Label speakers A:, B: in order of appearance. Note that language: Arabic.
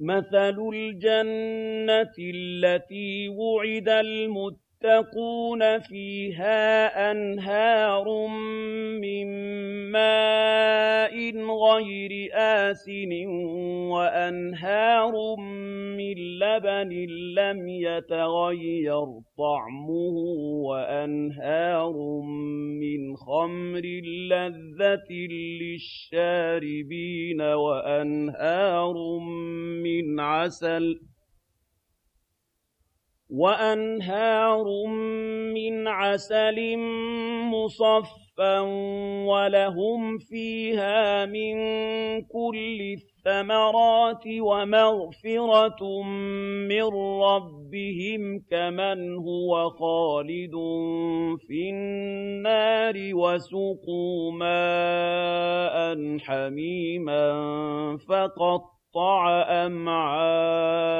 A: مَثَلُ الْجَنَّةِ الَّتِي وُعِدَ الْمُتَّقُونَ فِيهَا أَنْهَارٌ مِّن مَّاءٍ غَيْرِ آسِنٍ وَأَنْهَارٌ مِّن لَّبَنٍ لَّمْ يَتَغَيَّرْ طَعْمُهُ وَأَنْهَارٌ مِنْ خَمْرٍ لَذَّةٍ لِلشَّارِبِينَ وَأَنْهَارٌ مِنْ عَسَلٍ وَأَنْهَارٌ مِنْ عَسَلٍ مُصَفًّى وَلَهُمْ فِيهَا مِنْ كُلِّ الثَّمَرَاتِ وَمَغْفِرَةٌ مِنْ رَبِّهِمْ رَبِّهِمْ كَمَنْ هُوَ خَالِدٌ فِي النَّارِ وَسُقُوا مَاءً حَمِيمًا فَقَطَّعَ أَمْعَاءَهُمْ